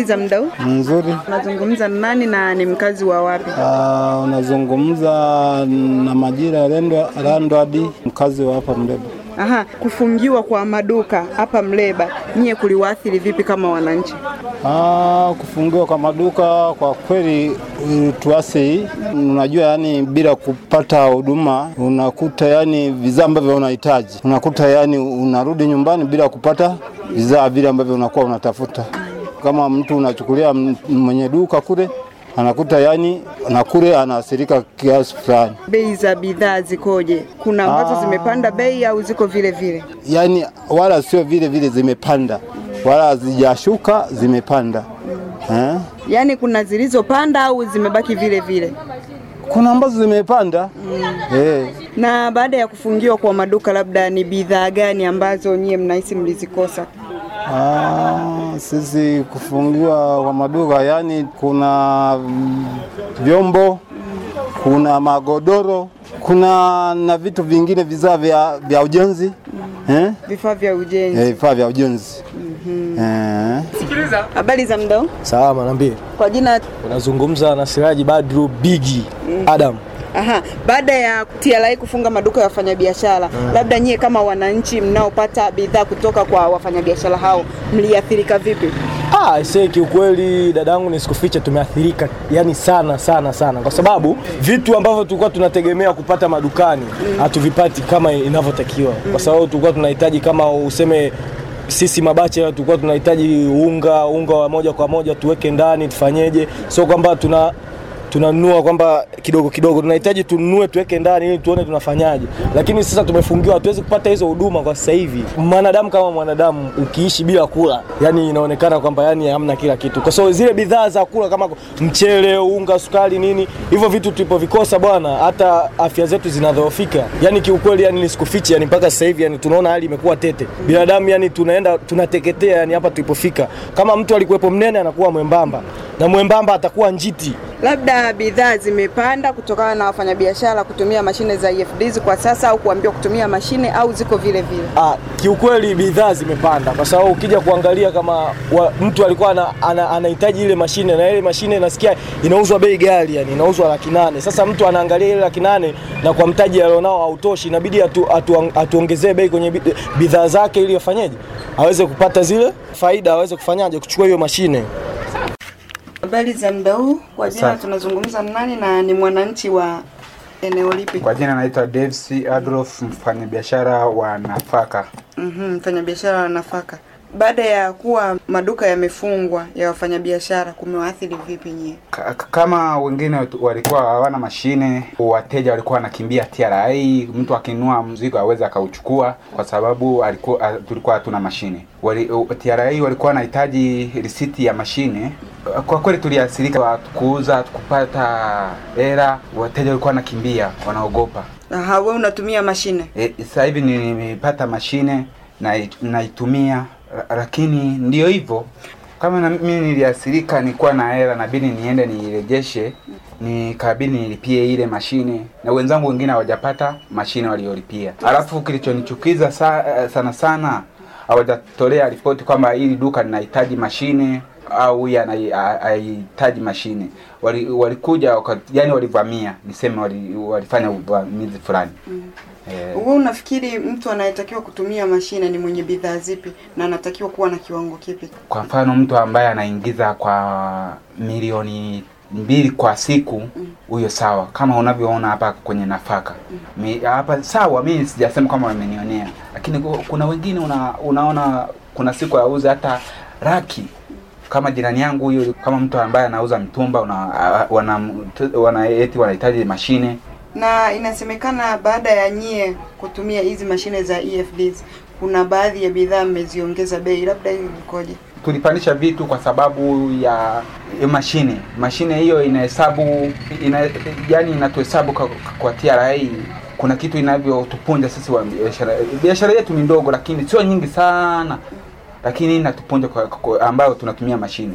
Za mdau mzuri. Unazungumza na nani na ni mkazi wa wapi? Uh, unazungumza na majira ya Randwadi, mkazi wa hapa Mleba. Aha, kufungiwa kwa maduka hapa Mleba, nyie kuliwaathiri vipi kama wananchi? Ah, kufungiwa kwa maduka kwa kweli mm, tuasi, unajua yani, bila kupata huduma unakuta yani vizaa ambavyo unahitaji, unakuta yani unarudi nyumbani bila kupata vizaa vile ambavyo unakuwa unatafuta. Kama mtu unachukulia mwenye duka kule anakuta yani na kule anaathirika kiasi fulani. Bei za bidhaa zikoje? Kuna ambazo zimepanda bei au ziko vile vile? yani wala sio vile vile zimepanda, wala hazijashuka zimepanda eh? Yani kuna zilizopanda au zimebaki vile vile? Kuna ambazo zimepanda mm. eh. Na baada ya kufungiwa kwa maduka, labda ni bidhaa gani ambazo nyie mnahisi mlizikosa? Ah, sisi kufungiwa kwa maduka yani, kuna mm, vyombo, kuna magodoro, kuna na vitu vingine vizaa vya, vya ujenzi eh? Vifaa vya ujenzi. Eh, vifaa vya ujenzi eh. Habari za mdau? Salama, naambie Kwa jina Unazungumza na Siraji Badru Bigi mm. Adam. Aha, baada ya TRA kufunga maduka ya wafanyabiashara, labda nyie kama wananchi mnaopata bidhaa kutoka kwa wafanyabiashara hao mliathirika vipi? Ah, see kiukweli dadangu nisikufiche tumeathirika yani sana sana sana. Kwa sababu vitu ambavyo tulikuwa tunategemea kupata madukani hatuvipati kama inavyotakiwa. Kwa sababu tulikuwa tunahitaji kama useme sisi mabacha tulikuwa tunahitaji unga unga wa moja kwa moja tuweke ndani tufanyeje. Sio kwamba tuna tunanunua kwamba kidogo kidogo tunahitaji tununue tuweke ndani ili tuone tunafanyaje. Lakini sasa tumefungiwa hatuwezi kupata hizo huduma kwa sasa hivi. Mwanadamu kama mwanadamu ukiishi bila kula yani inaonekana kwamba yani hamna kila kitu. Kwa sababu zile bidhaa za kula kama mchele unga sukari nini hivyo vitu tulipovikosa bwana hata afya zetu zinadhoofika. Yani kiukweli yani nisikufiche yani mpaka sasa hivi yani tunaona hali imekuwa tete. Binadamu yani tunaenda tunateketea yani hapa tulipofika. Kama mtu alikuwepo mnene anakuwa mwembamba. Na mwembamba atakuwa njiti Labda bidhaa zimepanda kutokana na wafanyabiashara kutumia mashine za EFDs kwa sasa, au kuambiwa kutumia mashine, au ziko vile vile? Ah, kiukweli bidhaa zimepanda kwa sababu ukija kuangalia kama wa, mtu alikuwa ana- ana- anahitaji ile mashine na ile mashine nasikia inauzwa bei ghali, yani inauzwa laki nane. Sasa mtu anaangalia ile laki nane na kwa mtaji alionao hautoshi, inabidi atu, atu, atuongezee bei kwenye bidhaa zake ili afanyeje, aweze kupata zile faida, aweze kufanyaje, kuchukua hiyo mashine. Habari za muda huu, kwa jina Sa tunazungumza na nani na ni mwananchi wa eneo lipi? Kwa jina naitwa Davis Adolf, mfanyabiashara wa nafaka. Mhm, mfanyabiashara wa nafaka. Baada ya kuwa maduka yamefungwa ya wafanyabiashara, kumewaathiri vipi nyie? Ka- ka- Kama wengine walikuwa hawana mashine, wateja walikuwa wanakimbia TRA, mtu akinua mzigo aweze akauchukua kwa sababu alikuwa tulikuwa hatuna mashine. Wali, TRA walikuwa wanahitaji risiti ya mashine. Kwa kweli tuliathirika, kuuza kupata hela, wateja walikuwa wanakimbia, wanaogopa. Aha, wewe unatumia mashine? E, sasa hivi nimepata mashine na naitumia, lakini ndio hivyo, kama na mimi niliathirika, nilikuwa na hela, nabidi niende niirejeshe, nikabidi nilipie ile mashine, na wenzangu wengine hawajapata mashine waliolipia. Alafu kilichonichukiza sa, sana sana hawajatolea ripoti kwamba hili duka linahitaji mashine au huyu anahitaji mashine. Wali- Walikuja wali yani walivamia, niseme wali, walifanya uvamizi fulani. Eh, Wewe unafikiri mtu anayetakiwa kutumia mashine ni mwenye bidhaa zipi na anatakiwa kuwa na kiwango kipi? kwa mfano mtu ambaye anaingiza kwa milioni mbili kwa siku huyo mm. sawa. Kama unavyoona hapa kwenye nafaka. Mi- hapa sawa mimi sijasema kama wamenionea. Lakini kuna wengine una, unaona kuna siku auze hata laki kama jirani yangu huyo kama mtu ambaye anauza mtumba una, wana, wana, eti wanahitaji mashine. Na inasemekana baada ya nyie kutumia hizi mashine za EFDs kuna baadhi ya bidhaa mmeziongeza bei, labda hiyo ikoje? tulipandisha vitu kwa sababu ya mashine. Mashine hiyo inahesabu ina, yani inatuhesabu kwa, kwa TRA kuna kitu inavyotupunja sisi wa biashara. Biashara yetu ni ndogo lakini sio nyingi sana lakini inatupunja kwa, kwa, ambayo tunatumia mashine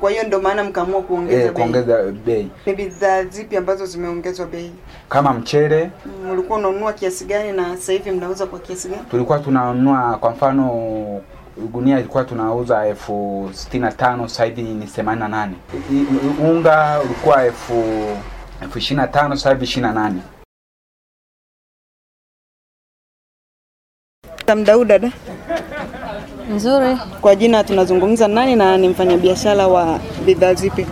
Kwa hiyo ndio maana mkaamua kuongeza e, bei. kuongeza bei Ni bidhaa zipi ambazo zimeongezwa bei? kama mchele Mlikuwa Ulikuwa unanunua kiasi gani na sasa hivi mnauza kwa kiasi gani? tulikuwa tunanunua kwa mfano gunia ilikuwa tunauza elfu sitini na tano sasa hivi ni themanini na nane unga ulikuwa elfu elfu ishirini na tano sasa hivi ishirini na nane Mdau dada, Nzuri. kwa jina tunazungumza nani na ni mfanyabiashara wa bidhaa zipi?